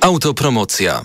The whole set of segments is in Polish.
Autopromocja.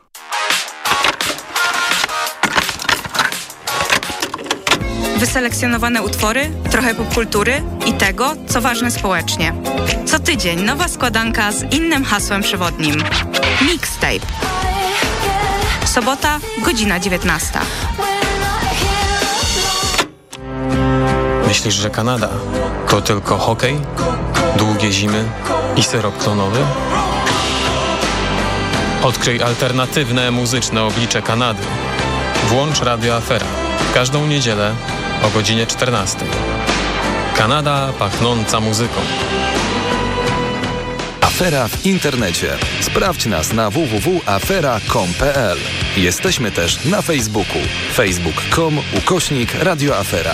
Wyselekcjonowane utwory, trochę popkultury i tego, co ważne społecznie. Co tydzień nowa składanka z innym hasłem przewodnim. Mixtape. Sobota, godzina 19. Myślisz, że Kanada to tylko hokej, długie zimy i syrop klonowy? Odkryj alternatywne muzyczne oblicze Kanady. Włącz Radio Afera. Każdą niedzielę o godzinie 14. Kanada pachnąca muzyką. Afera w internecie. Sprawdź nas na www.afera.com.pl. Jesteśmy też na Facebooku. facebook.com ukośnik radioafera.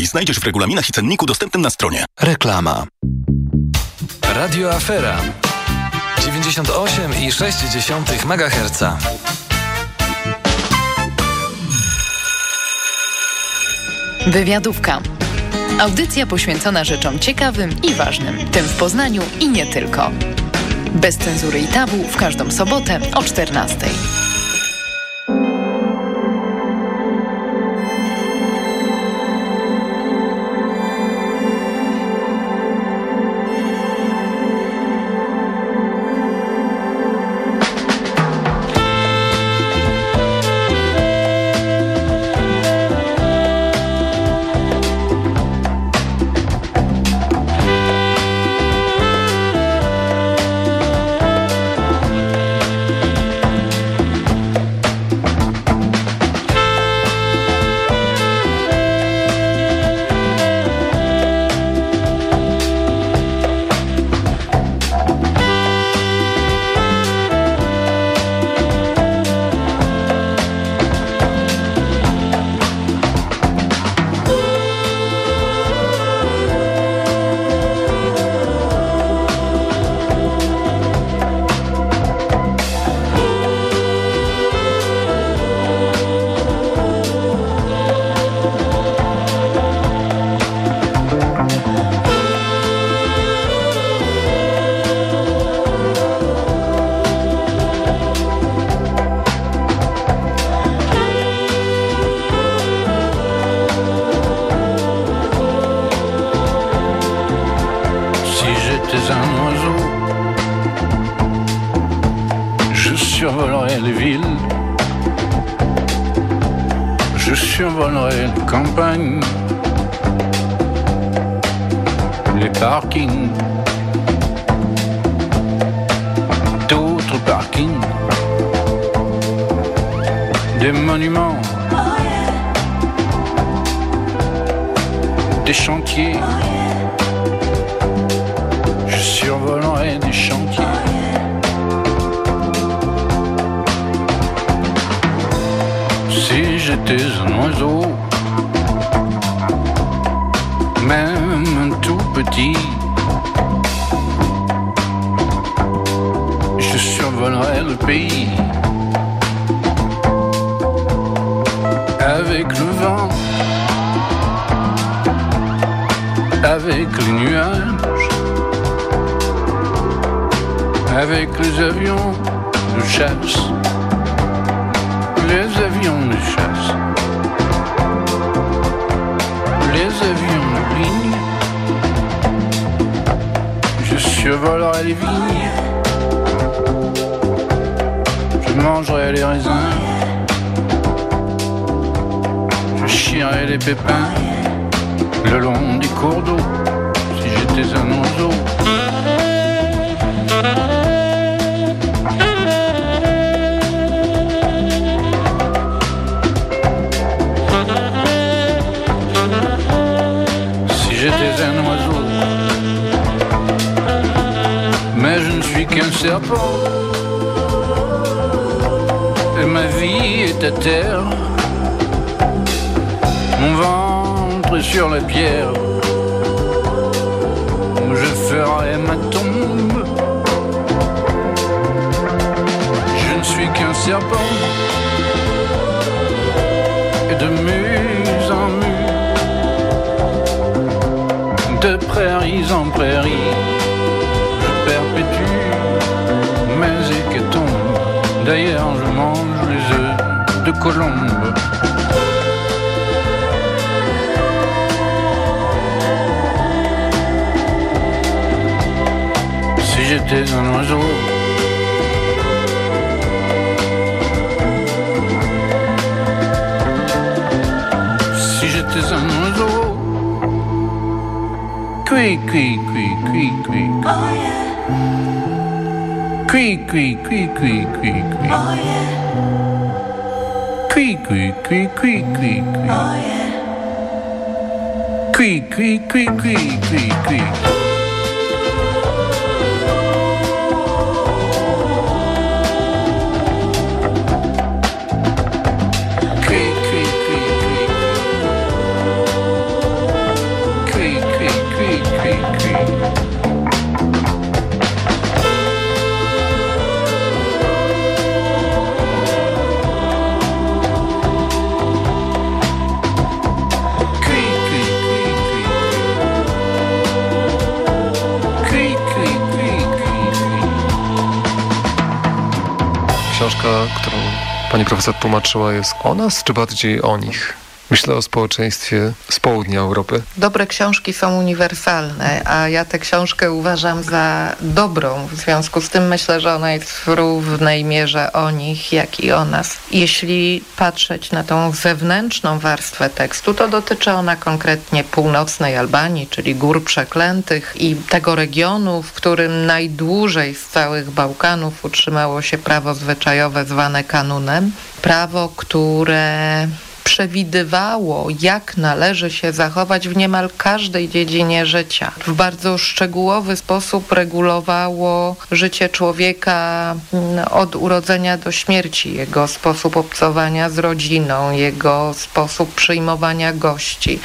znajdziesz w regulaminach i cenniku dostępnym na stronie. Reklama. Radio Afera 98,6 MHz. Wywiadówka. Audycja poświęcona rzeczom ciekawym i ważnym, tym w Poznaniu i nie tylko. Bez cenzury i tabu w każdą sobotę o 14. campagne, les parkings serpent. Et ma vie est à terre. Mon ventre est sur la pierre. Où je ferai ma tombe. Je ne suis qu'un serpent. Et de muse en mue. De prairies en prairies. D'ailleurs, je mange les œufs de colombe. Si j'étais un oiseau, si j'étais un oiseau, cui, cui, cui, cui, cui, cui, Creak, creak, creak, creak, creak, creak. Oh yeah. Creak, creak, creak, creak, creak, creak. Oh yeah. Creak, creak, creak, creak, creak, creak. Książka, którą pani profesor tłumaczyła jest o nas, czy bardziej o nich? Myślę o społeczeństwie z południa Europy. Dobre książki są uniwersalne, a ja tę książkę uważam za dobrą. W związku z tym myślę, że ona jest w równej mierze o nich, jak i o nas. Jeśli patrzeć na tą zewnętrzną warstwę tekstu, to dotyczy ona konkretnie północnej Albanii, czyli Gór Przeklętych i tego regionu, w którym najdłużej z całych Bałkanów utrzymało się prawo zwyczajowe zwane kanunem. Prawo, które przewidywało, jak należy się zachować w niemal każdej dziedzinie życia. W bardzo szczegółowy sposób regulowało życie człowieka mm, od urodzenia do śmierci, jego sposób obcowania z rodziną, jego sposób przyjmowania gości,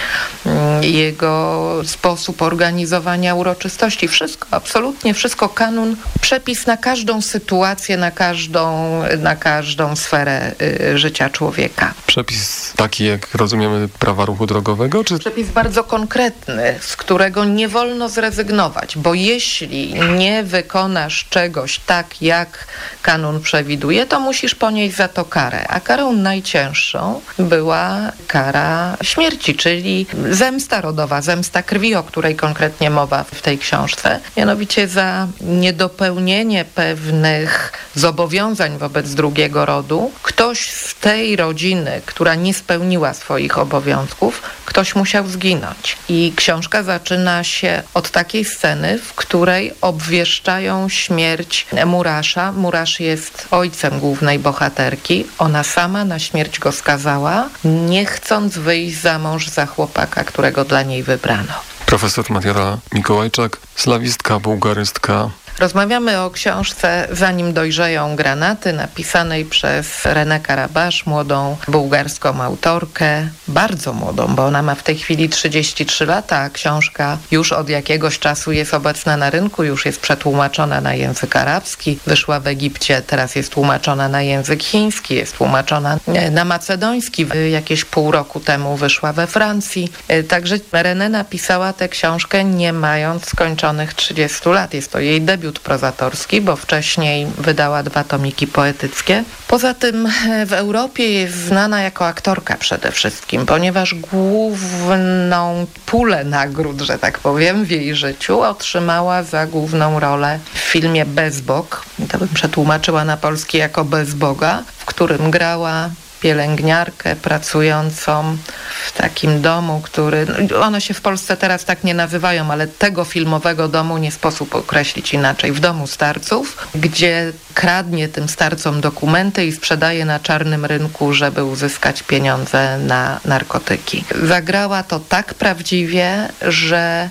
mm, jego sposób organizowania uroczystości. Wszystko, absolutnie wszystko. Kanun, przepis na każdą sytuację, na każdą, na każdą sferę y, życia człowieka. Przepis taki, jak rozumiemy prawa ruchu drogowego, czy Przepis bardzo konkretny, z którego nie wolno zrezygnować, bo jeśli nie wykonasz czegoś tak, jak kanun przewiduje, to musisz ponieść za to karę. A karą najcięższą była kara śmierci, czyli zemsta rodowa, zemsta krwi, o której konkretnie mowa w tej książce. Mianowicie za niedopełnienie pewnych zobowiązań wobec drugiego rodu, ktoś z tej rodziny, która nie spełniła swoich obowiązków, ktoś musiał zginąć. I książka zaczyna się od takiej sceny, w której obwieszczają śmierć Murasza. Murasz jest ojcem głównej bohaterki. Ona sama na śmierć go skazała, nie chcąc wyjść za mąż za chłopaka, którego dla niej wybrano. profesor Matiara Mikołajczak, slawistka, bułgarystka, Rozmawiamy o książce Zanim dojrzeją granaty, napisanej przez Renę Karabasz, młodą bułgarską autorkę, bardzo młodą, bo ona ma w tej chwili 33 lata, a książka już od jakiegoś czasu jest obecna na rynku, już jest przetłumaczona na język arabski, wyszła w Egipcie, teraz jest tłumaczona na język chiński, jest tłumaczona e, na macedoński, e, jakieś pół roku temu wyszła we Francji. E, Także Renę napisała tę książkę nie mając skończonych 30 lat. Jest to jej debiut debiut prozatorski, bo wcześniej wydała dwa tomiki poetyckie. Poza tym w Europie jest znana jako aktorka przede wszystkim, ponieważ główną pulę nagród, że tak powiem, w jej życiu otrzymała za główną rolę w filmie Bezbok. To bym przetłumaczyła na polski jako Bez Boga, w którym grała pielęgniarkę pracującą w takim domu, który, one się w Polsce teraz tak nie nazywają, ale tego filmowego domu nie sposób określić inaczej, w domu starców, gdzie kradnie tym starcom dokumenty i sprzedaje na czarnym rynku, żeby uzyskać pieniądze na narkotyki. Zagrała to tak prawdziwie, że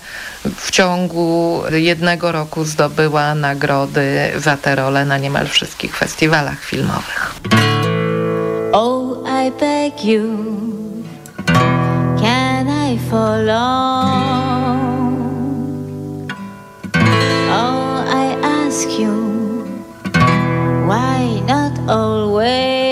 w ciągu jednego roku zdobyła nagrody za tę rolę na niemal wszystkich festiwalach filmowych. Oh, I beg you, can I follow? Oh, I ask you, why not always?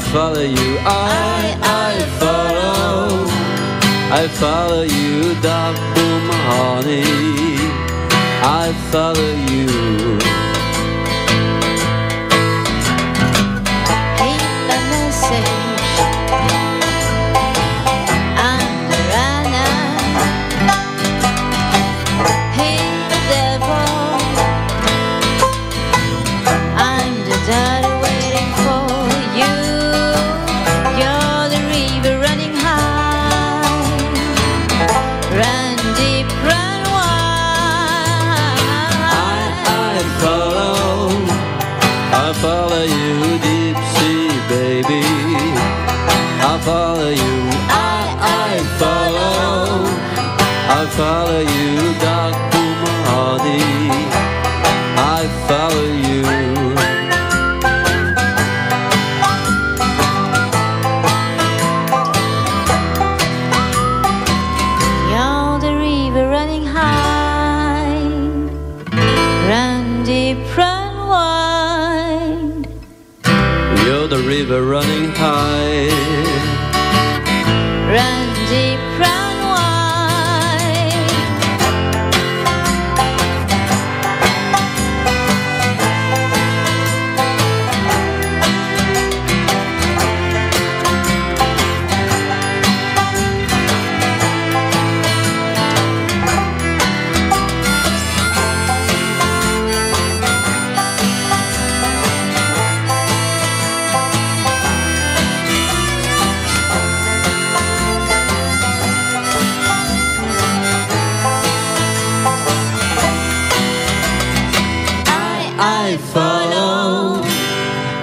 Follow you, I, I follow. I follow you, boom, honey. I follow you.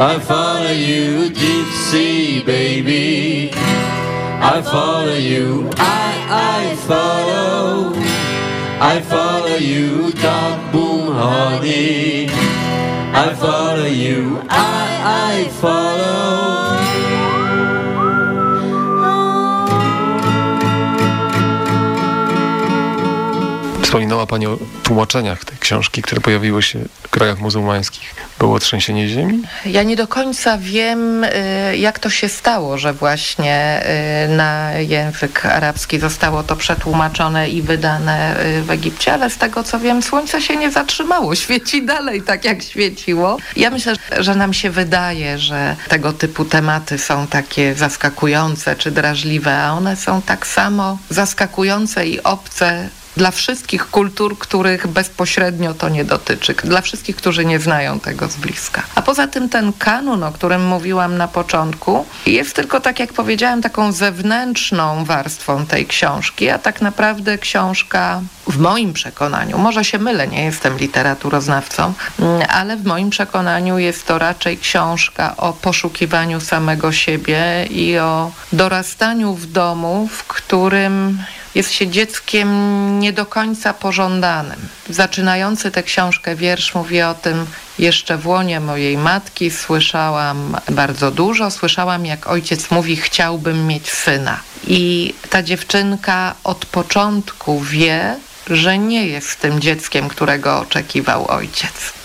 I follow you, deep sea baby. I follow you, I, I follow. I follow you, dark boom honey. I follow you, I, I follow. Wspominała Pani o tłumaczeniach tej książki, które pojawiły się w krajach muzułmańskich. Było trzęsienie ziemi? Ja nie do końca wiem, y, jak to się stało, że właśnie y, na język arabski zostało to przetłumaczone i wydane y, w Egipcie, ale z tego co wiem, słońce się nie zatrzymało, świeci dalej tak jak świeciło. Ja myślę, że nam się wydaje, że tego typu tematy są takie zaskakujące czy drażliwe, a one są tak samo zaskakujące i obce dla wszystkich kultur, których bezpośrednio to nie dotyczy, dla wszystkich, którzy nie znają tego z bliska. A poza tym ten kanun, o którym mówiłam na początku, jest tylko, tak jak powiedziałam, taką zewnętrzną warstwą tej książki, a tak naprawdę książka w moim przekonaniu, może się mylę, nie jestem literaturoznawcą, mm, ale w moim przekonaniu jest to raczej książka o poszukiwaniu samego siebie i o dorastaniu w domu, w którym jest się dzieckiem nie do końca pożądanym. Zaczynający tę książkę wiersz mówi o tym, jeszcze w łonie mojej matki słyszałam bardzo dużo. Słyszałam, jak ojciec mówi, chciałbym mieć syna. I ta dziewczynka od początku wie, że nie jest tym dzieckiem, którego oczekiwał ojciec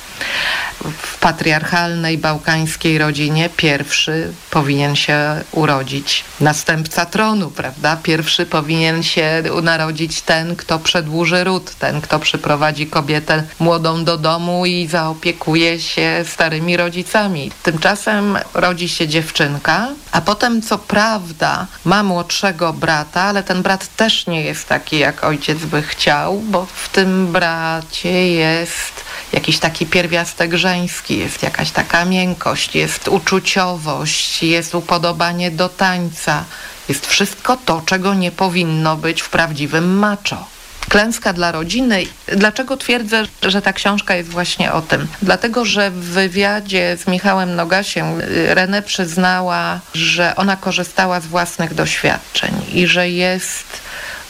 w patriarchalnej bałkańskiej rodzinie pierwszy powinien się urodzić następca tronu, prawda? Pierwszy powinien się narodzić ten, kto przedłuży ród, ten, kto przyprowadzi kobietę młodą do domu i zaopiekuje się starymi rodzicami. Tymczasem rodzi się dziewczynka, a potem co prawda ma młodszego brata, ale ten brat też nie jest taki, jak ojciec by chciał, bo w tym bracie jest jakiś taki pierwiastek żeński, jest jakaś taka miękkość, jest uczuciowość, jest upodobanie do tańca. Jest wszystko to, czego nie powinno być w prawdziwym macho klęska dla rodziny. Dlaczego twierdzę, że ta książka jest właśnie o tym? Dlatego, że w wywiadzie z Michałem Nogasiem y, Renę przyznała, że ona korzystała z własnych doświadczeń i że jest,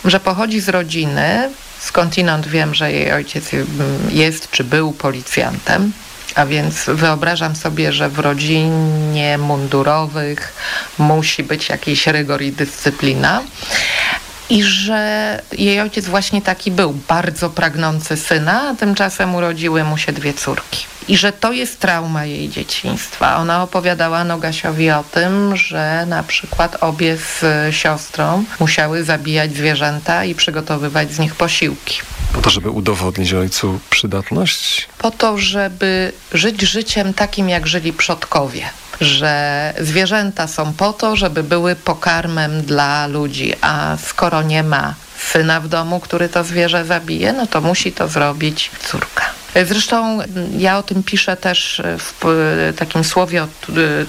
że pochodzi z rodziny, skądinąd wiem, że jej ojciec jest czy był policjantem. A więc wyobrażam sobie, że w rodzinie mundurowych musi być jakiś rygor i dyscyplina. I że jej ojciec właśnie taki był, bardzo pragnący syna, a tymczasem urodziły mu się dwie córki i że to jest trauma jej dzieciństwa. Ona opowiadała Nogasiowi o tym, że na przykład obie z siostrą musiały zabijać zwierzęta i przygotowywać z nich posiłki. Po to, żeby udowodnić ojcu przydatność? Po to, żeby żyć życiem takim, jak żyli przodkowie że zwierzęta są po to, żeby były pokarmem dla ludzi, a skoro nie ma syna w domu, który to zwierzę zabije, no to musi to zrobić córka. Zresztą ja o tym piszę też w takim słowie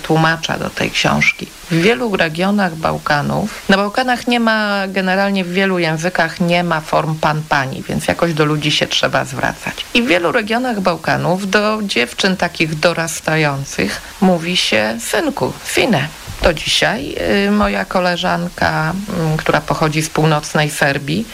tłumacza do tej książki. W wielu regionach Bałkanów, na Bałkanach nie ma, generalnie w wielu językach nie ma form pan-pani, więc jakoś do ludzi się trzeba zwracać. I w wielu regionach Bałkanów do dziewczyn takich dorastających mówi się synku, fine. Do dzisiaj y, moja koleżanka, mm, która pochodzi z północnej Serbii,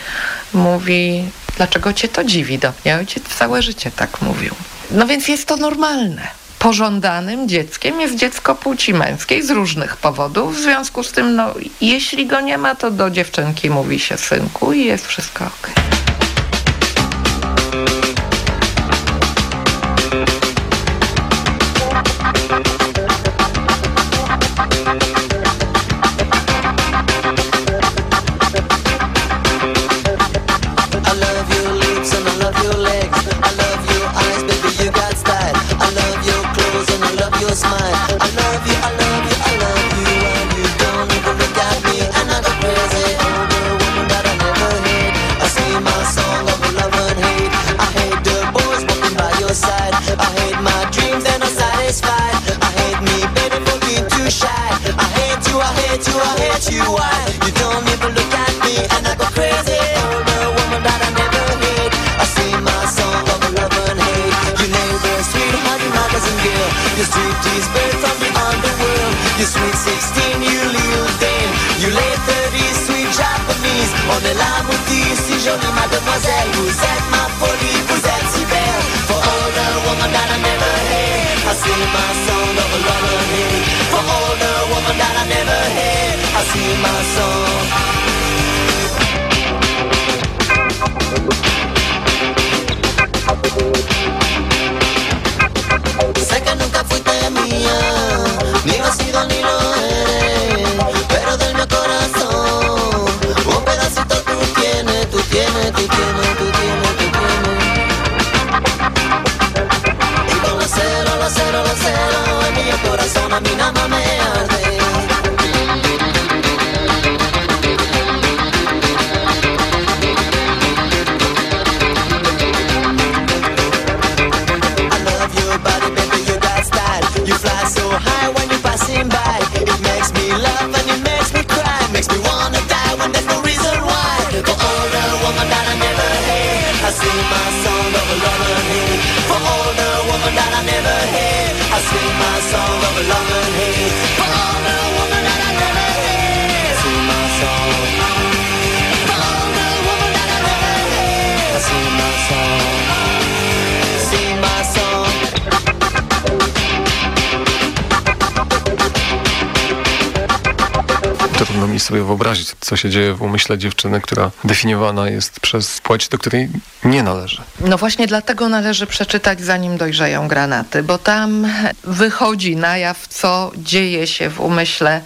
mówi Dlaczego cię to dziwi do mnie? Ojciec całe życie tak mówił. No więc jest to normalne. Pożądanym dzieckiem jest dziecko płci męskiej z różnych powodów. W związku z tym, no, jeśli go nie ma, to do dziewczynki mówi się synku i jest wszystko ok. suis japonaise On est là, mon si jolie mademoiselle. Vous êtes ma folie, vous êtes si belle. For all the woman that I never had. I sing my song of oh, a oh, lover oh, head For all the woman that I never had. I sing my song Sé que nunca fuiste mía mami, na mame. Sobie wyobrazić, co się dzieje w umyśle dziewczyny, która definiowana jest przez płeć, do której nie należy. No właśnie dlatego należy przeczytać zanim dojrzeją granaty, bo tam wychodzi na jaw, co dzieje się w umyśle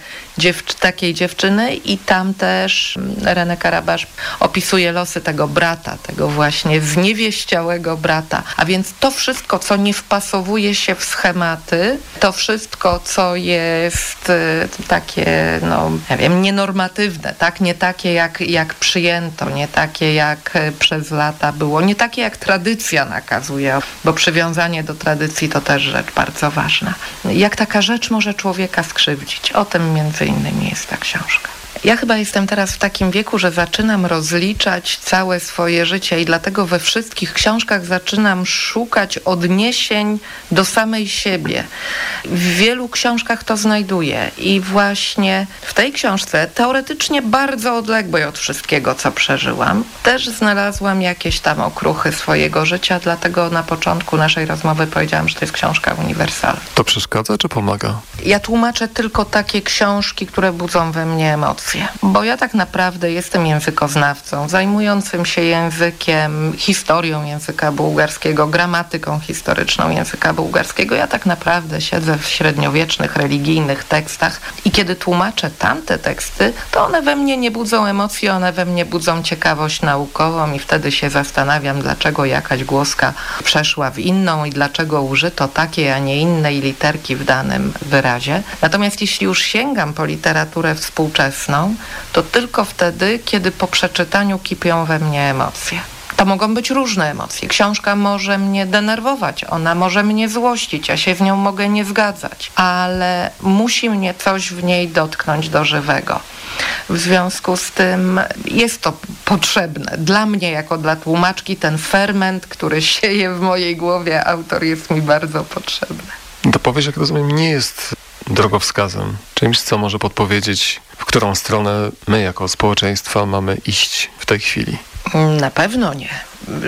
takiej dziewczyny i tam też René Karabasz opisuje losy tego brata, tego właśnie zniewieściałego brata. A więc to wszystko, co nie wpasowuje się w schematy, to wszystko, co jest y, takie, no nie wiem, nienormatywne, tak? Nie takie jak, jak przyjęto, nie takie jak y, przez lata było, nie takie jak tradycja nakazuje, bo przywiązanie do tradycji to też rzecz bardzo ważna. Jak taka rzecz może człowieka skrzywdzić? O tym między innymi jest ta książka. Ja chyba jestem teraz w takim wieku, że zaczynam rozliczać całe swoje życie i dlatego we wszystkich książkach zaczynam szukać odniesień do samej siebie. W wielu książkach to znajduję i właśnie w tej książce, teoretycznie bardzo odległej od wszystkiego, co przeżyłam, też znalazłam jakieś tam okruchy swojego życia, dlatego na początku naszej rozmowy powiedziałam, że to jest książka uniwersalna. To przeszkadza czy pomaga? Ja tłumaczę tylko takie książki, które budzą we mnie emocje, bo ja tak naprawdę jestem językoznawcą, zajmującym się językiem, historią języka bułgarskiego, gramatyką historyczną języka bułgarskiego. Ja tak naprawdę siedzę w średniowiecznych, religijnych tekstach i kiedy tłumaczę tamte teksty, to one we mnie nie budzą emocji, one we mnie budzą ciekawość naukową i wtedy się zastanawiam, dlaczego jakaś głoska przeszła w inną i dlaczego użyto takiej, a nie innej literki w danym wyrazie. Natomiast jeśli już sięgam po literaturę współczesną, to tylko wtedy, kiedy po przeczytaniu kipią we mnie emocje. To mogą być różne emocje. Książka może mnie denerwować, ona może mnie złościć, ja się w nią mogę nie zgadzać, ale musi mnie coś w niej dotknąć do żywego. W związku z tym jest to potrzebne. Dla mnie, jako dla tłumaczki, ten ferment, który sieje w mojej głowie, autor jest mi bardzo potrzebny. To powieść, jak rozumiem, nie jest drogowskazem, czymś, co może podpowiedzieć, w którą stronę my jako społeczeństwo mamy iść w tej chwili. Na pewno nie.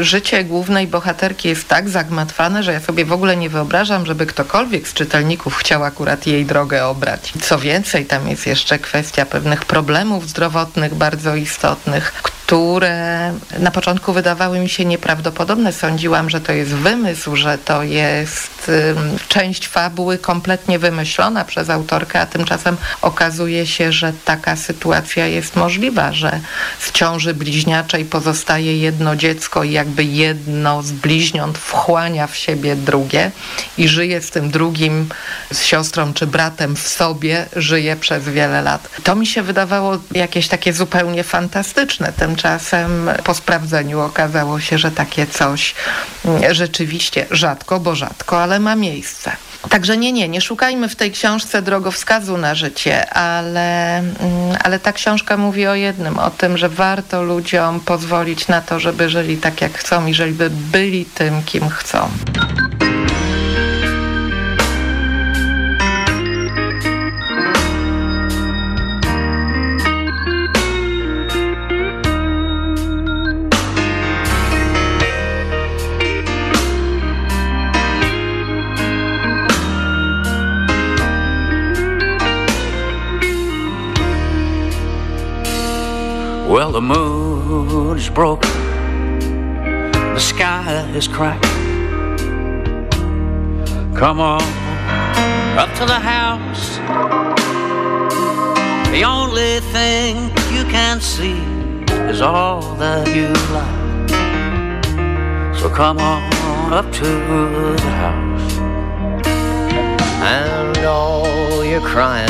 Życie głównej bohaterki jest tak zagmatwane, że ja sobie w ogóle nie wyobrażam, żeby ktokolwiek z czytelników chciał akurat jej drogę obrać. Co więcej, tam jest jeszcze kwestia pewnych problemów zdrowotnych bardzo istotnych, które na początku wydawały mi się nieprawdopodobne. Sądziłam, że to jest wymysł, że to jest um, część fabuły kompletnie wymyślona przez autorkę, a tymczasem okazuje się, że taka sytuacja jest możliwa, że w ciąży bliźniaczej pozostaje jedno dziecko jakby jedno z bliźniąt wchłania w siebie drugie i żyje z tym drugim, z siostrą czy bratem w sobie, żyje przez wiele lat. To mi się wydawało jakieś takie zupełnie fantastyczne. Tymczasem po sprawdzeniu okazało się, że takie coś rzeczywiście rzadko, bo rzadko, ale ma miejsce. Także nie, nie, nie szukajmy w tej książce drogowskazu na życie, ale, mm, ale ta książka mówi o jednym, o tym, że warto ludziom pozwolić na to, żeby żyli tak jak chcą i żeby byli tym, kim chcą. Well, the moon is broken, the sky is cracked. Come on up to the house. The only thing you can see is all that you like. So come on up to the house. And all your crying,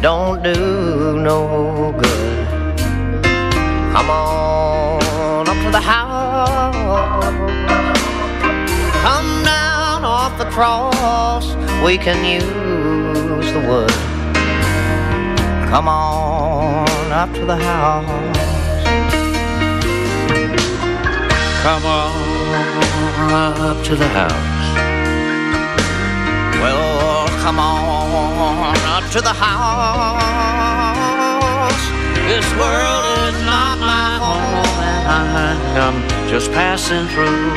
don't do no good. Come on up to the house. Come down off the cross. We can use the wood. Come on up to the house. Come on up to the house. Well, come on up to the house. This world is not my home, and I'm just passing through.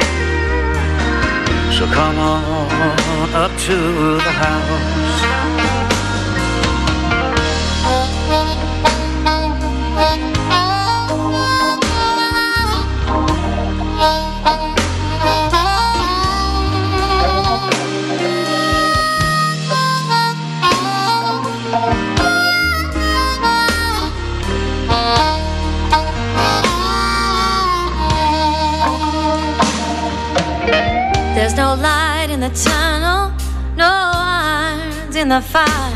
So come on up to the house. Light in the tunnel, no irons in the fire.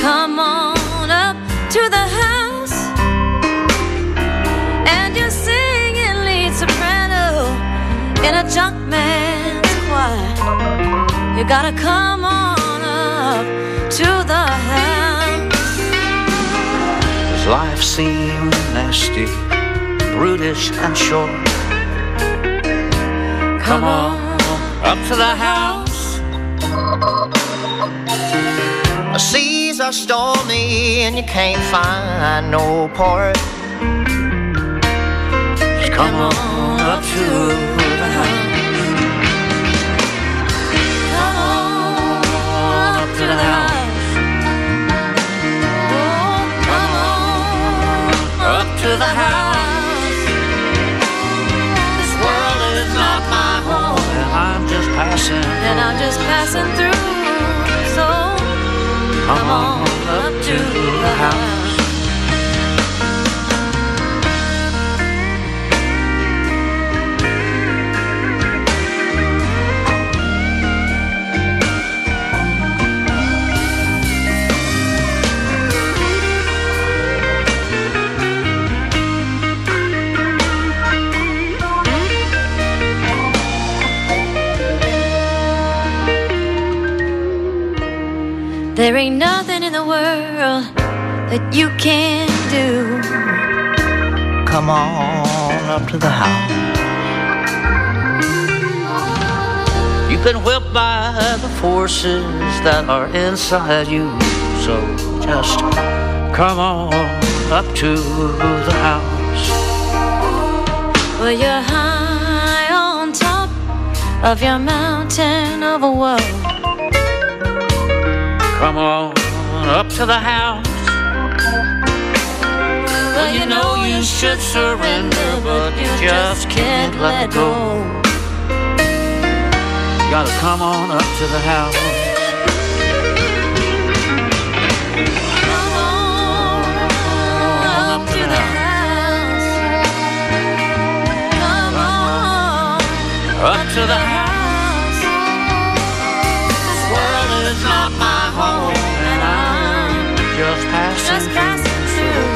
Come on up to the house, and you're singing lead soprano in a junk man's choir. You gotta come on up to the house. Does life seem nasty, brutish, and short? Come on up to the house. The seas are stormy and you can't find no port. Just come on up to the house. Come on up to the house. Oh, come on Up to the house. Passing. and I'm just passing through. So Come on up to the house. There ain't nothing in the world that you can't do. Come on up to the house. You've been whipped by the forces that are inside you. So just come on up to the house. Well, you're high on top of your mountain of a woe. Come on up to the house. Well, you know you should surrender, but you just can't let go. You gotta come on up to the house. Come on up to the house. Come on Up to the house. This world is not my just passing just passing through.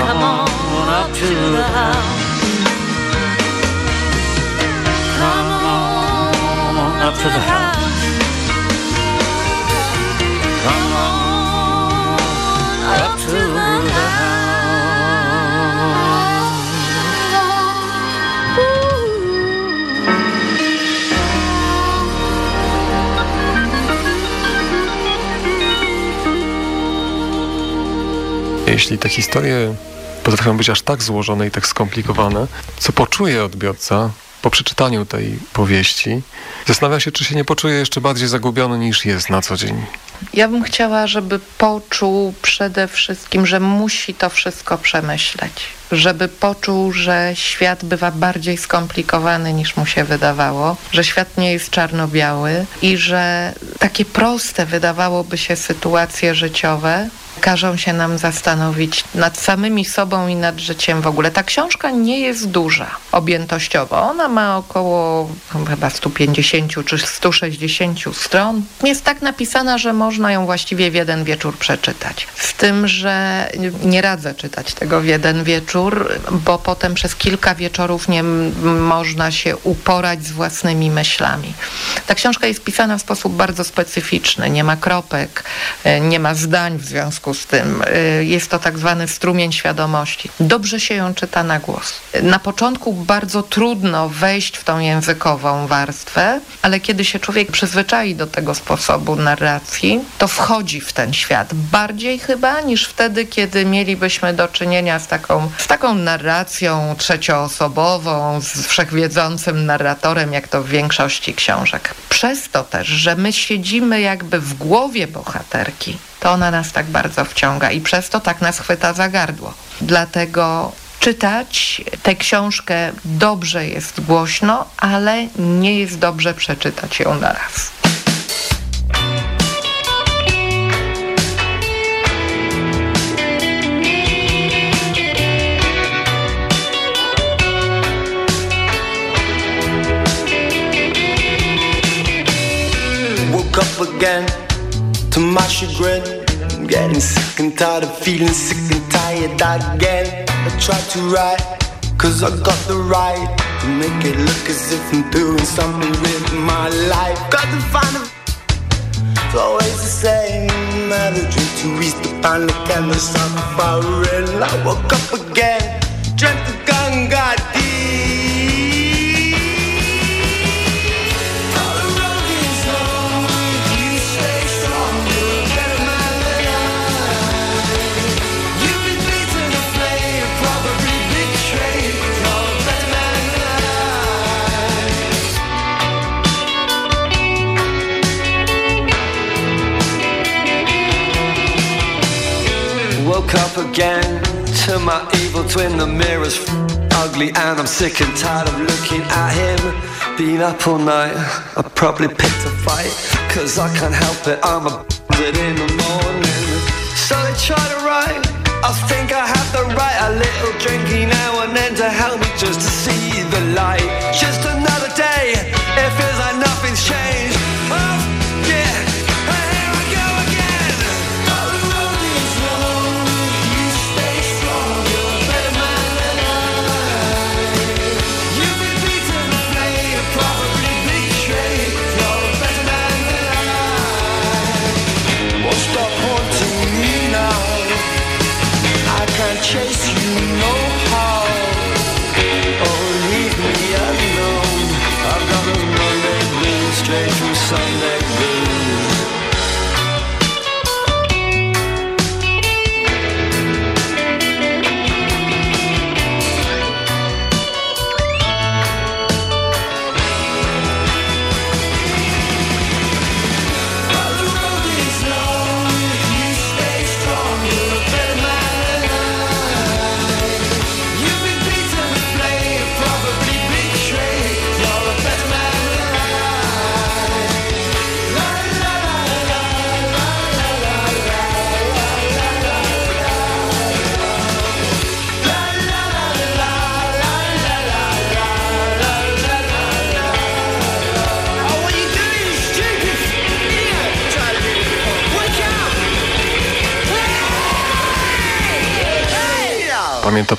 Come on up to the house. Come on up to the house. Come Jeśli te historie potrafią być aż tak złożone i tak skomplikowane, co poczuje odbiorca po przeczytaniu tej powieści, zastanawia się, czy się nie poczuje jeszcze bardziej zagubiony niż jest na co dzień. Ja bym chciała, żeby poczuł przede wszystkim, że musi to wszystko przemyśleć. Żeby poczuł, że świat bywa bardziej skomplikowany niż mu się wydawało, że świat nie jest czarno-biały i że takie proste wydawałoby się sytuacje życiowe każą się nam zastanowić nad samymi sobą i nad życiem w ogóle. Ta książka nie jest duża objętościowo. Ona ma około chyba 150 czy 160 stron. Jest tak napisana, że można ją właściwie w jeden wieczór przeczytać. Z tym, że nie radzę czytać tego w jeden wieczór, bo potem przez kilka wieczorów nie można się uporać z własnymi myślami. Ta książka jest pisana w sposób bardzo specyficzny. Nie ma kropek, e, nie ma zdań w związku związku z tym y, jest to tak zwany strumień świadomości. Dobrze się ją czyta na głos. Na początku bardzo trudno wejść w tą językową warstwę, ale kiedy się człowiek przyzwyczai do tego sposobu narracji, to wchodzi w ten świat. Bardziej chyba niż wtedy, kiedy mielibyśmy do czynienia z taką, z taką narracją trzecioosobową, z wszechwiedzącym narratorem, jak to w większości książek. Przez to też, że my siedzimy jakby w głowie bohaterki, to ona nas tak bardzo wciąga i przez to tak nas chwyta za gardło. Dlatego czytać tę książkę dobrze jest głośno, ale nie jest dobrze przeczytać ją na raz. Again to my chagrin. I'm getting sick and tired of feeling sick and tired again. I tried to write, cause I got the right to make it look as if I'm doing something with my life. Got to find a it's always the same. Drink to reach the find the candle, something firing. I woke up again, drank the gun, got Up again to my evil twin. The mirror's ugly, and I'm sick and tired of looking at him. Been up all night, I probably picked a fight. Cause I can't help it, I'm a b- in the morning. So they try to write. I think I have the right, a little drinky now and then to help me just to see the light. Just another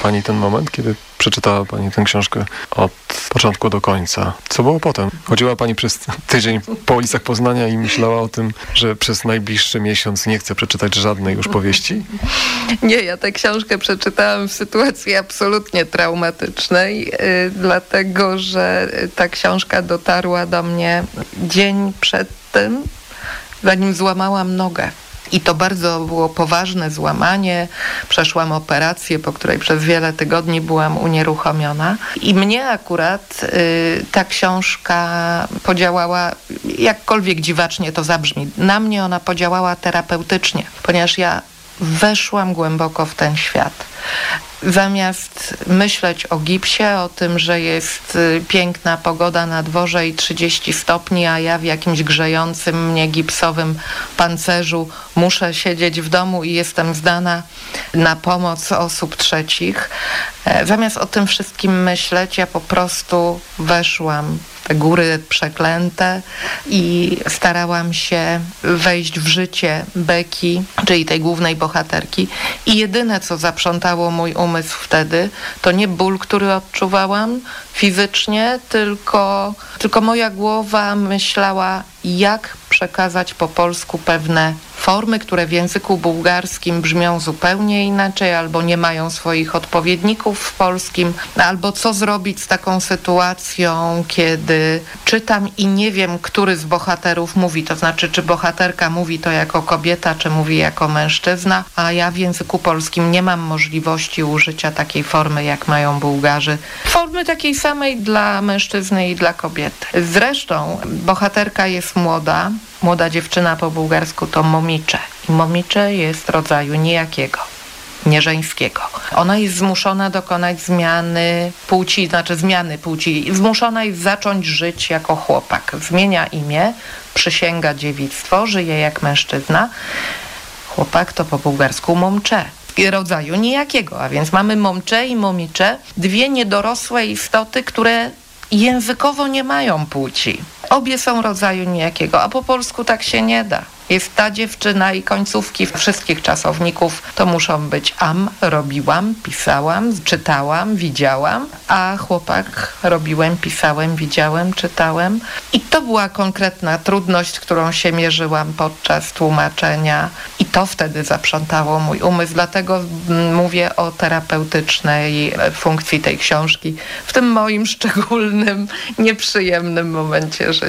Pani ten moment, kiedy przeczytała Pani tę książkę od początku do końca? Co było potem? Chodziła Pani przez tydzień po ulicach Poznania i myślała o tym, że przez najbliższy miesiąc nie chce przeczytać żadnej już powieści? Nie, ja tę książkę przeczytałam w sytuacji absolutnie traumatycznej, yy, dlatego że ta książka dotarła do mnie dzień przed tym, zanim złamałam nogę. I to bardzo było poważne złamanie. Przeszłam operację, po której przez wiele tygodni byłam unieruchomiona. I mnie akurat y, ta książka podziałała, jakkolwiek dziwacznie to zabrzmi, na mnie ona podziałała terapeutycznie, ponieważ ja weszłam głęboko w ten świat. Zamiast myśleć o gipsie, o tym, że jest y, piękna pogoda na dworze i 30 stopni, a ja w jakimś grzejącym mnie gipsowym pancerzu muszę siedzieć w domu i jestem zdana na pomoc osób trzecich. E, Zamiast o tym wszystkim myśleć, ja po prostu weszłam w te góry przeklęte i starałam się wejść w życie Beki, czyli tej głównej bohaterki. I jedyne, co zaprzątało mój umysł wtedy, to nie ból, który odczuwałam fizycznie, tylko, tylko moja głowa myślała, jak przekazać po polsku pewne formy, które w języku bułgarskim brzmią zupełnie inaczej, albo nie mają swoich odpowiedników w polskim, albo co zrobić z taką sytuacją, kiedy czytam i nie wiem, który z bohaterów mówi, to znaczy, czy bohaterka mówi to jako kobieta, czy mówi jako mężczyzna, a ja w języku polskim nie mam możliwości użycia takiej formy, jak mają Bułgarzy. Formy takiej samej dla mężczyzny i dla kobiety. Zresztą bohaterka jest młoda, młoda dziewczyna po bułgarsku to momicze. I momicze jest rodzaju nijakiego nieżeńskiego. Ona jest zmuszona dokonać zmiany płci, znaczy zmiany płci. Zmuszona jest zacząć żyć jako chłopak. Zmienia imię, przysięga dziewictwo, żyje jak mężczyzna. Chłopak to po bułgarsku momcze rodzaju nijakiego, a więc mamy momcze i momicze, dwie niedorosłe istoty, które językowo nie mają płci. Obie są rodzaju nijakiego, a po polsku tak się nie da. Jest ta dziewczyna i końcówki wszystkich czasowników to muszą być am, robiłam, pisałam, czytałam, widziałam, a chłopak robiłem, pisałem, widziałem, czytałem. I to była konkretna trudność, którą się mierzyłam podczas tłumaczenia i to wtedy zaprzątało mój umysł. Dlatego mówię o terapeutycznej funkcji tej książki w tym moim szczególnym, nieprzyjemnym momencie życia.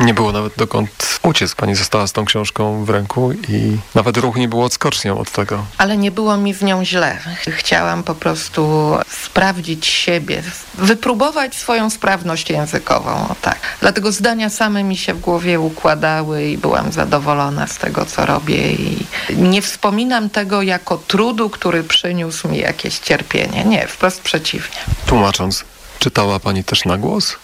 Nie było nawet dokąd uciec. Pani została z tą książką w ręku i nawet ruch nie było odskocznią od tego. Ale nie było mi z nią źle. Chciałam po prostu sprawdzić siebie, wypróbować swoją sprawność językową. O tak. Dlatego zdania same mi się w głowie układały i byłam zadowolona z tego, co robię. I nie wspominam tego jako trudu, który przyniósł mi jakieś cierpienie. Nie, wprost przeciwnie. Tłumacząc, czytała pani też na głos?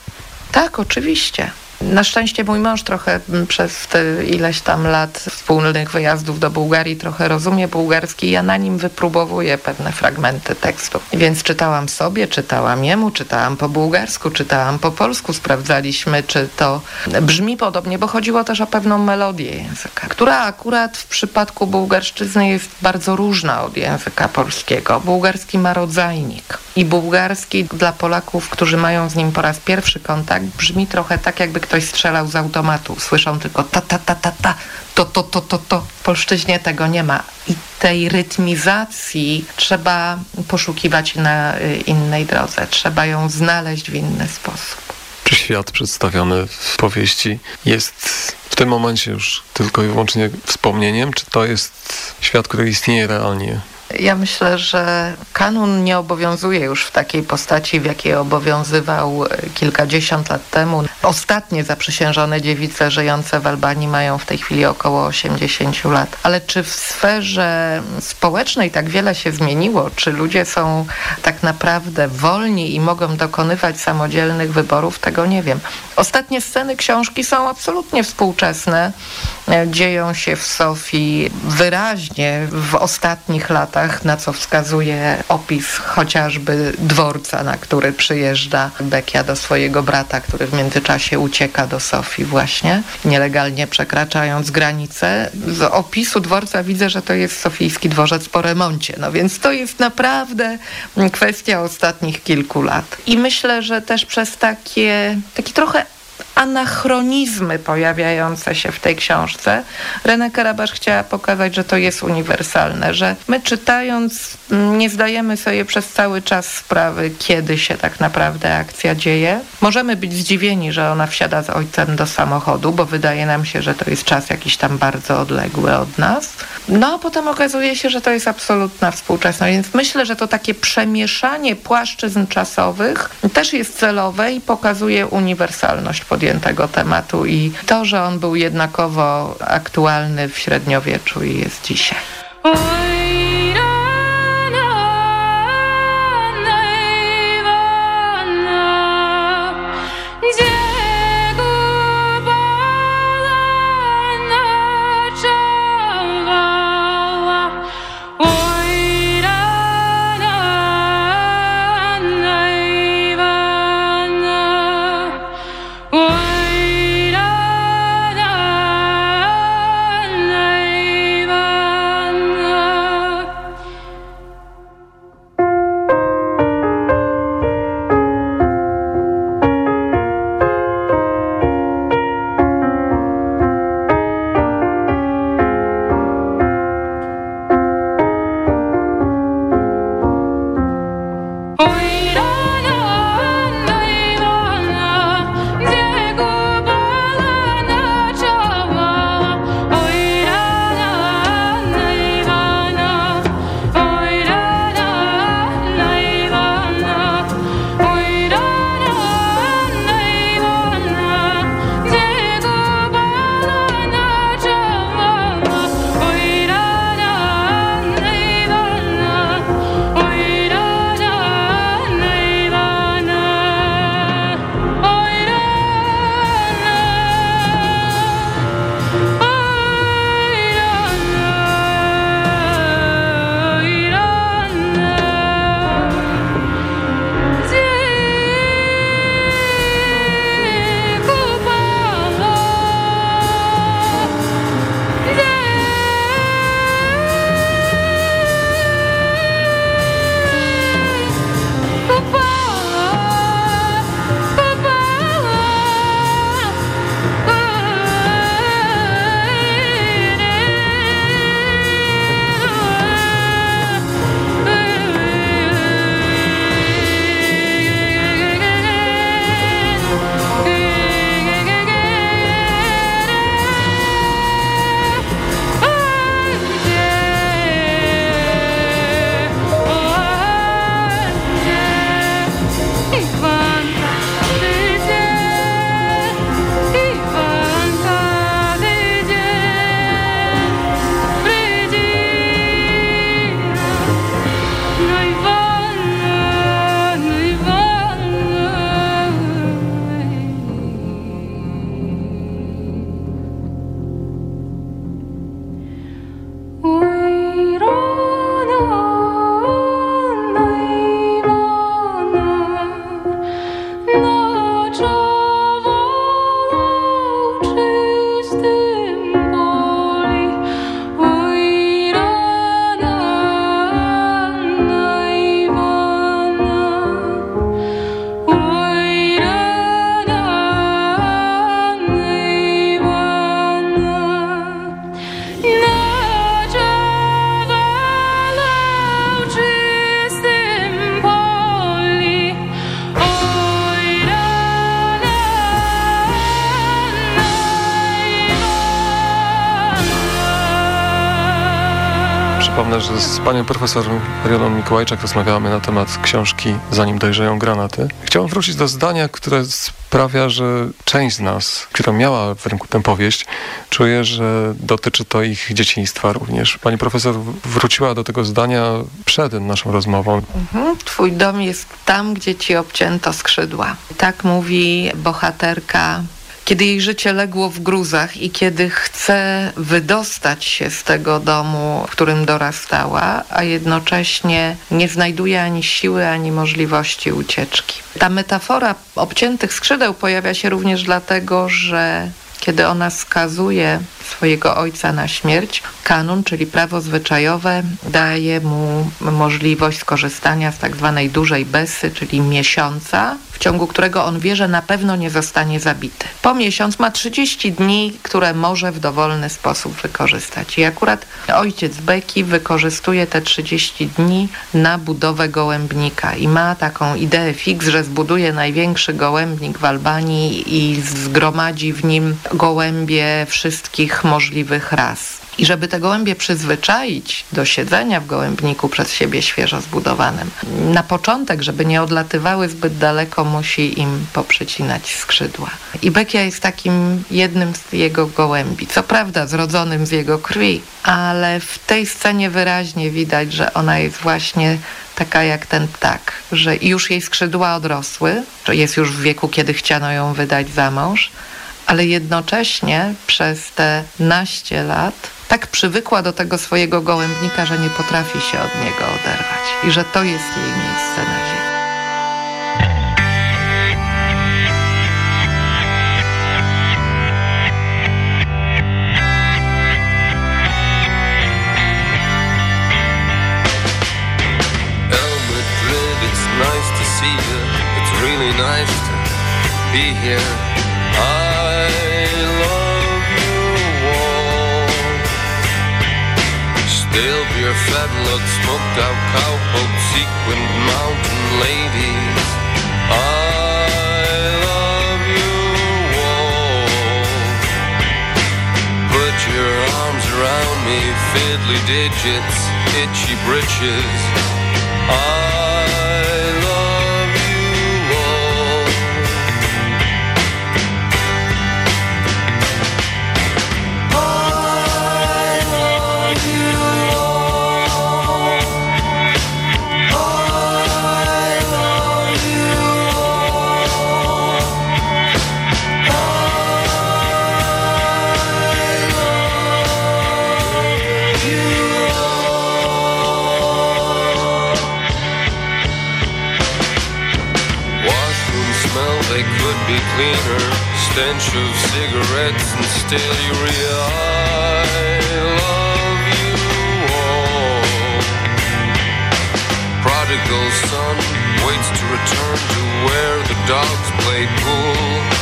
Tak, oczywiście. Na szczęście mój mąż trochę przez te ileś tam lat wspólnych wyjazdów do Bułgarii trochę rozumie bułgarski. Ja na nim wypróbowuję pewne fragmenty tekstu. Więc czytałam sobie, czytałam jemu, czytałam po bułgarsku, czytałam po polsku. Sprawdzaliśmy, czy to brzmi podobnie, bo chodziło też o pewną melodię języka, która akurat w przypadku bułgarszczyzny jest bardzo różna od języka polskiego. Bułgarski ma rodzajnik i bułgarski dla Polaków, którzy mają z nim po raz pierwszy kontakt, brzmi trochę tak, jakby ktoś strzelał z automatu. Słyszą tylko ta, ta, ta, ta, ta, to, to, to, to, to. W polszczyźnie tego nie ma. I tej rytmizacji trzeba poszukiwać na y, innej drodze. Trzeba ją znaleźć w inny sposób. Czy świat przedstawiony w powieści jest w tym momencie już tylko i wyłącznie wspomnieniem, czy to jest świat, który istnieje realnie ja myślę, że kanun nie obowiązuje już w takiej postaci, w jakiej obowiązywał kilkadziesiąt lat temu. Ostatnie zaprzysiężone dziewice żyjące w Albanii mają w tej chwili około 80 lat. Ale czy w sferze społecznej tak wiele się zmieniło? Czy ludzie są tak naprawdę wolni i mogą dokonywać samodzielnych wyborów? Tego nie wiem. Ostatnie sceny książki są absolutnie współczesne. Dzieją się w Sofii wyraźnie w ostatnich latach na co wskazuje opis chociażby dworca, na który przyjeżdża Bekia do swojego brata, który w międzyczasie ucieka do Sofii właśnie, nielegalnie przekraczając granicę. Z opisu dworca widzę, że to jest sofijski dworzec po remoncie, no więc to jest naprawdę kwestia ostatnich kilku lat. I myślę, że też przez takie, taki trochę anachronizmy pojawiające się w tej książce. René Karabasz chciała pokazać, że to jest uniwersalne, że my czytając mm, nie zdajemy sobie przez cały czas sprawy, kiedy się tak naprawdę akcja dzieje. Możemy być zdziwieni, że ona wsiada z ojcem do samochodu, bo wydaje nam się, że to jest czas jakiś tam bardzo odległy od nas. No a potem okazuje się, że to jest absolutna współczesność. Więc myślę, że to takie przemieszanie płaszczyzn czasowych też jest celowe i pokazuje uniwersalność podjętego tematu i to, że on był jednakowo aktualny w średniowieczu i jest dzisiaj. Panią profesor Marioną Mikołajczak rozmawiamy na temat książki Zanim dojrzeją granaty. Chciałem wrócić do zdania, które sprawia, że część z nas, która miała w ręku tę powieść, czuje, że dotyczy to ich dzieciństwa również. Pani profesor wróciła do tego zdania przed naszą rozmową. Mhm. Twój dom jest tam, gdzie ci obcięto skrzydła. Tak mówi bohaterka kiedy jej życie legło w gruzach i kiedy chce wydostać się z tego domu, w którym dorastała, a jednocześnie nie znajduje ani siły, ani możliwości ucieczki. Ta metafora obciętych skrzydeł pojawia się również dlatego, że kiedy ona skazuje swojego ojca na śmierć, kanun, czyli prawo zwyczajowe, daje mu możliwość skorzystania z tak zwanej dużej besy, czyli miesiąca, w ciągu którego on wie, że na pewno nie zostanie zabity. Po miesiąc ma 30 dni, które może w dowolny sposób wykorzystać. I akurat ojciec Beki wykorzystuje te 30 dni na budowę gołębnika i ma taką ideę fix, że zbuduje największy gołębnik w Albanii i zgromadzi w nim gołębie wszystkich możliwych ras. I żeby te gołębie przyzwyczaić do siedzenia w gołębniku przez siebie świeżo zbudowanym, na początek, żeby nie odlatywały zbyt daleko, musi im poprzycinać skrzydła. I Bekia jest takim jednym z jego gołębi. Co prawda zrodzonym z jego krwi, ale w tej scenie wyraźnie widać, że ona jest właśnie taka jak ten ptak, że już jej skrzydła odrosły, że jest już w wieku, kiedy chciano ją wydać za mąż, ale jednocześnie przez te naście lat tak przywykła do tego swojego gołębnika, że nie potrafi się od niego oderwać i że to jest jej miejsce na ziemi. Nice to see you. It's really nice to be here. Beer, fat blood, smoked out cowpoke, sequined mountain ladies. I love you all. Put your arms around me, fiddly digits, itchy britches. I be cleaner. Stench of cigarettes and still urea. I love you all. Prodigal son waits to return to where the dogs play pool.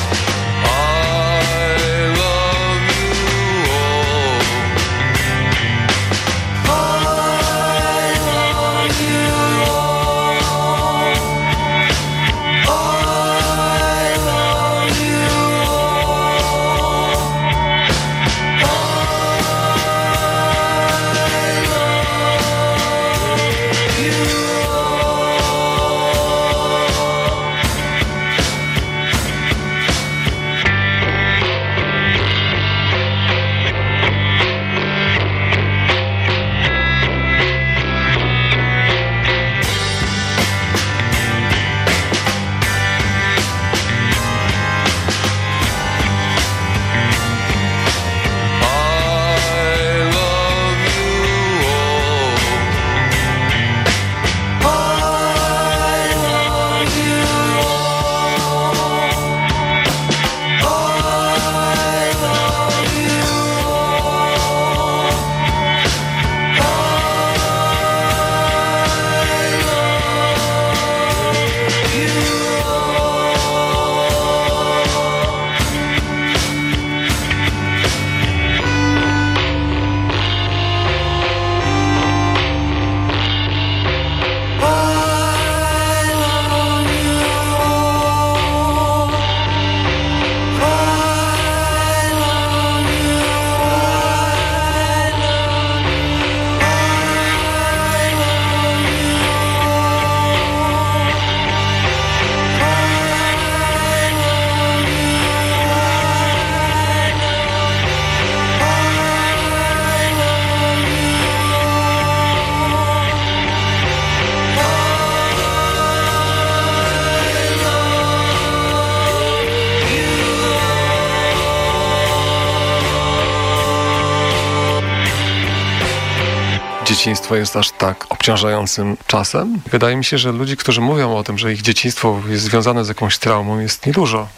Dzieciństwo jest aż tak obciążającym czasem. Wydaje mi się, że ludzi, którzy mówią o tym, że ich dzieciństwo jest związane z jakąś traumą, jest niedużo.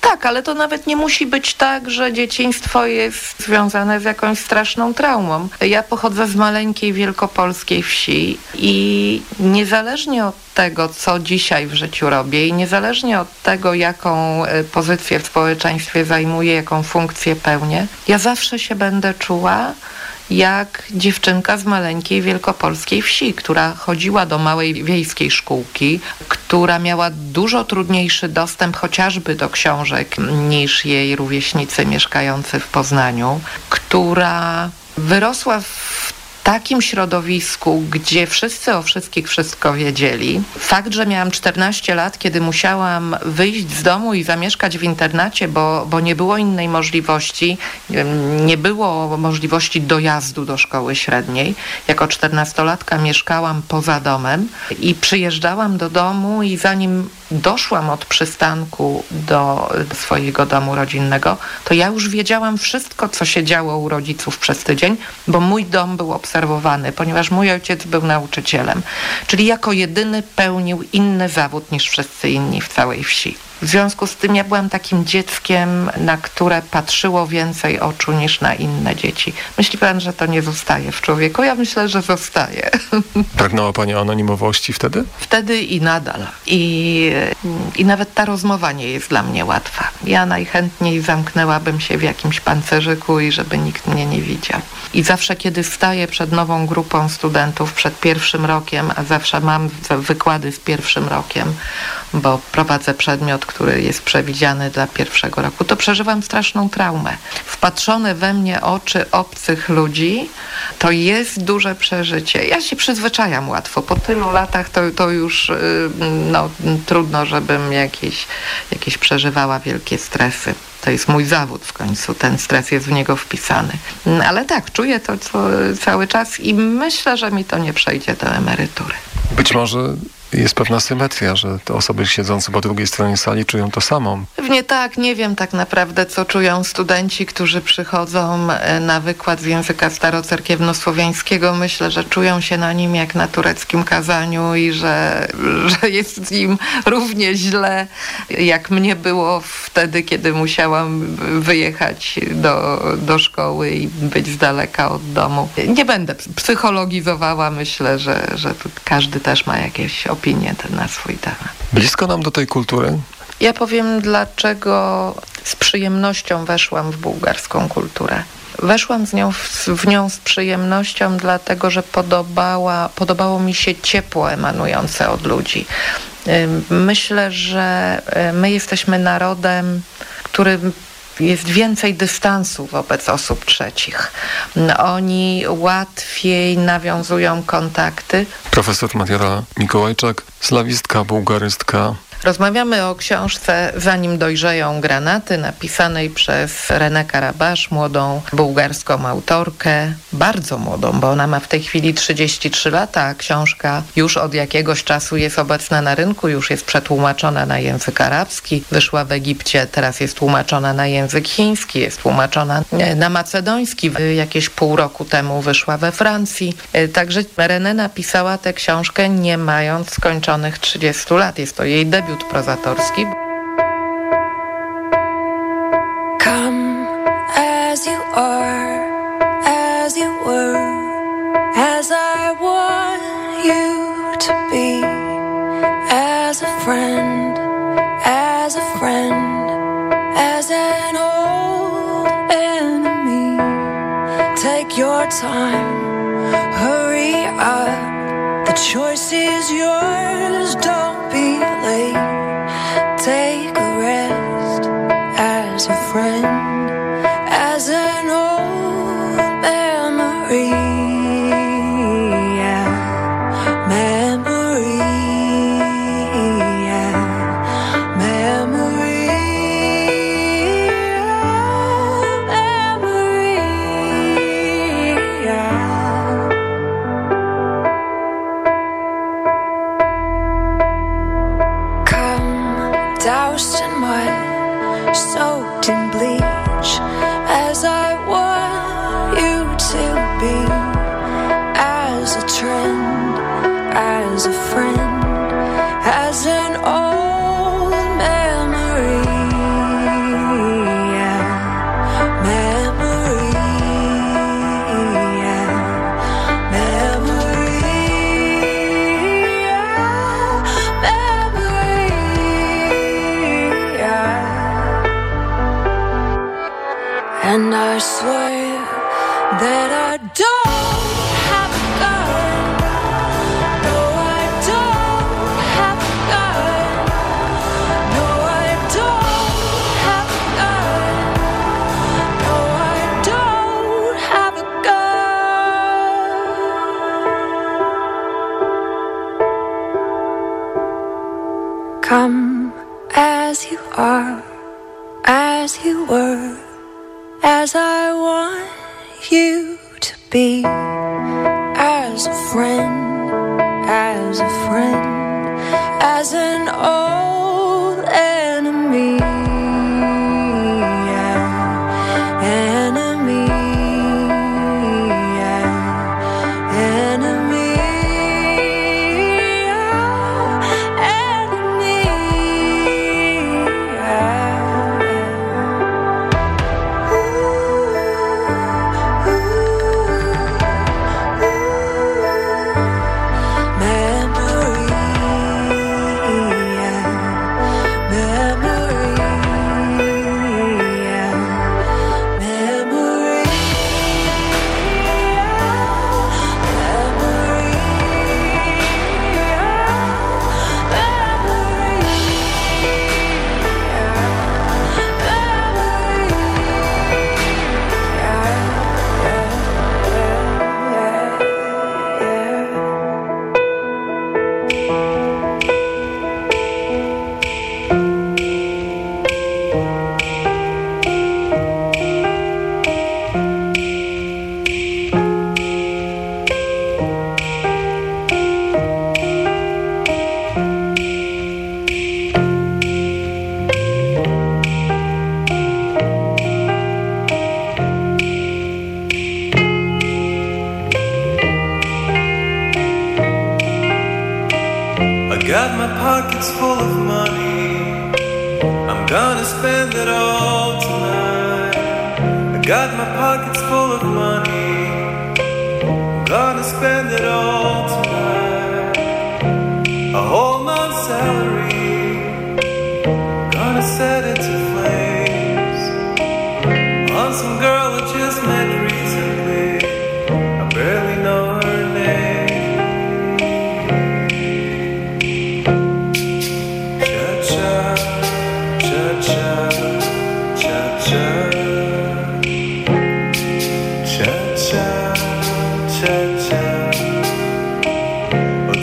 Tak, ale to nawet nie musi być tak, że dzieciństwo jest związane z jakąś straszną traumą. Ja pochodzę z maleńkiej wielkopolskiej wsi i niezależnie od tego, co dzisiaj w życiu robię i niezależnie od tego, jaką e, pozycję w społeczeństwie zajmuję, jaką funkcję pełnię, ja zawsze się będę czuła jak dziewczynka z maleńkiej wielkopolskiej wsi, która chodziła do małej wiejskiej szkółki, która miała dużo trudniejszy dostęp chociażby do książek niż jej rówieśnicy mieszkający w Poznaniu, która wyrosła w takim środowisku, gdzie wszyscy o wszystkich wszystko wiedzieli. Fakt, że miałam 14 lat, kiedy musiałam wyjść z domu i zamieszkać w internacie, bo, bo nie było innej możliwości, nie było możliwości dojazdu do szkoły średniej. Jako 14-latka mieszkałam poza domem i przyjeżdżałam do domu i zanim doszłam od przystanku do swojego domu rodzinnego, to ja już wiedziałam wszystko, co się działo u rodziców przez tydzień, bo mój dom był obserwowany, ponieważ mój ojciec był nauczycielem, czyli jako jedyny pełnił inny zawód niż wszyscy inni w całej wsi. W związku z tym ja byłam takim dzieckiem, na które patrzyło więcej oczu niż na inne dzieci. Myśli pan, że to nie zostaje w człowieku? Ja myślę, że zostaje. Pragnęła Pani anonimowości wtedy? Wtedy i nadal. I, I nawet ta rozmowa nie jest dla mnie łatwa. Ja najchętniej zamknęłabym się w jakimś pancerzyku i żeby nikt mnie nie widział. I zawsze, kiedy staję przed nową grupą studentów, przed pierwszym rokiem, a zawsze mam wykłady z pierwszym rokiem, bo prowadzę przedmiot, który jest przewidziany dla pierwszego roku, to przeżywam straszną traumę. Wpatrzone we mnie oczy obcych ludzi, to jest duże przeżycie. Ja się przyzwyczajam łatwo. Po tylu latach to, to już y, no, trudno, żebym jakieś, jakieś przeżywała wielkie stresy. To jest mój zawód w końcu, ten stres jest w niego wpisany. Ale tak, czuję to co, cały czas i myślę, że mi to nie przejdzie do emerytury. Być może jest pewna symetria, że te osoby siedzące po drugiej stronie sali czują to samo. Pewnie tak, nie wiem tak naprawdę, co czują studenci, którzy przychodzą e, na wykład z języka starocerkiewnosłowiańskiego. Myślę, że czują się na nim jak na tureckim kazaniu i że, że jest im równie źle, jak mnie było wtedy, kiedy musiałam wyjechać do, do szkoły i być z daleka od domu. Nie będę psychologizowała, myślę, że, że tu każdy też ma jakieś opinie na swój temat. Blisko nam do tej kultury? Ja powiem, dlaczego z przyjemnością weszłam w bułgarską kulturę. Weszłam z nią, w, w nią z przyjemnością, dlatego że podobała, podobało mi się ciepło emanujące od ludzi. Myślę, że my jesteśmy narodem, który jest więcej dystansu wobec osób trzecich. Oni łatwiej nawiązują kontakty. Profesor Mariara Mikołajczak, slawistka, bułgarystka, Rozmawiamy o książce Zanim dojrzeją granaty, napisanej przez Renę Karabasz, młodą bułgarską autorkę, bardzo młodą, bo ona ma w tej chwili 33 lata, a książka już od jakiegoś czasu jest obecna na rynku, już jest przetłumaczona na język arabski, wyszła w Egipcie, teraz jest tłumaczona na język chiński, jest tłumaczona na macedoński, jakieś pół roku temu wyszła we Francji. Także Renę napisała tę książkę nie mając skończonych 30 lat. Jest to jej debiut debiut prozatorski. Come as you are, as you were, as I want you to be, as a friend, as a friend, as an old enemy. Take your time, hurry up, the choice is yours, don't a friend,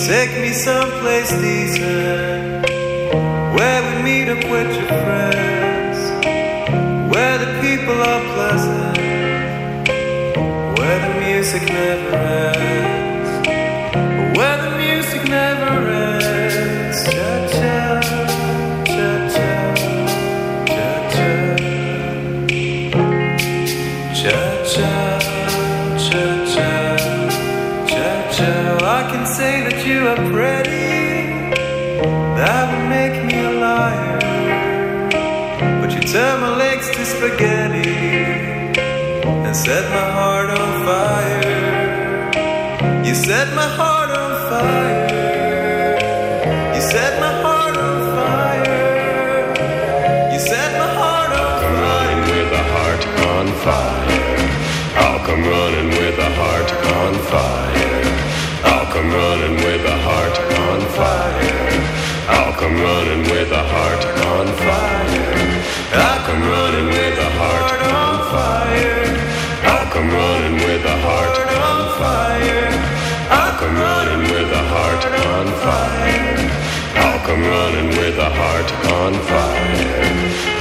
take me someplace decent Where we meet up with your friends Where the people are pleasant Where the music never ends You set my heart on fire You set my heart on fire. I'll with a heart on fire. I'll come running with a heart on fire. I'll come running with a heart on fire. I'll come running with a heart on fire. I'll come running with a heart on fire. I'll come running fire. I'll come running with a heart on fire.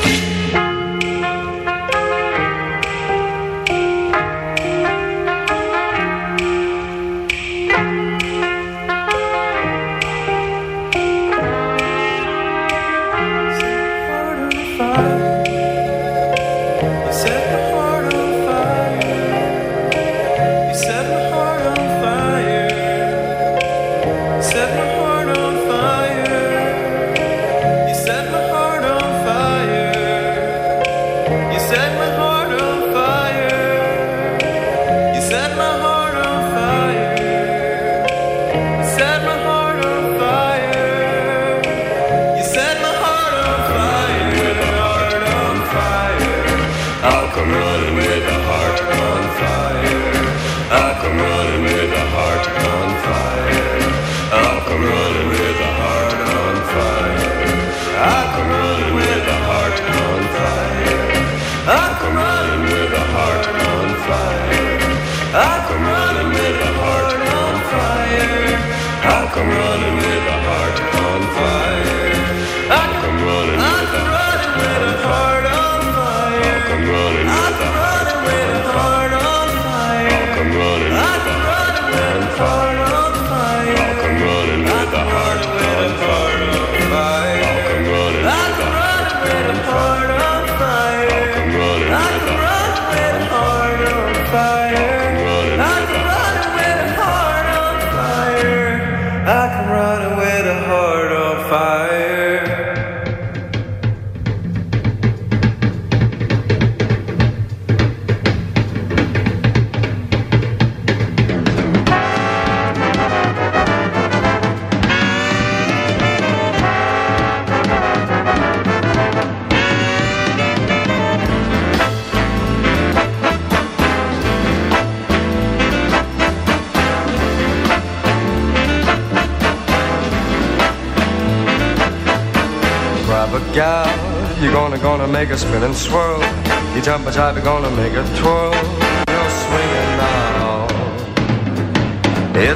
Make her spin and swirl. You jump a jive, you're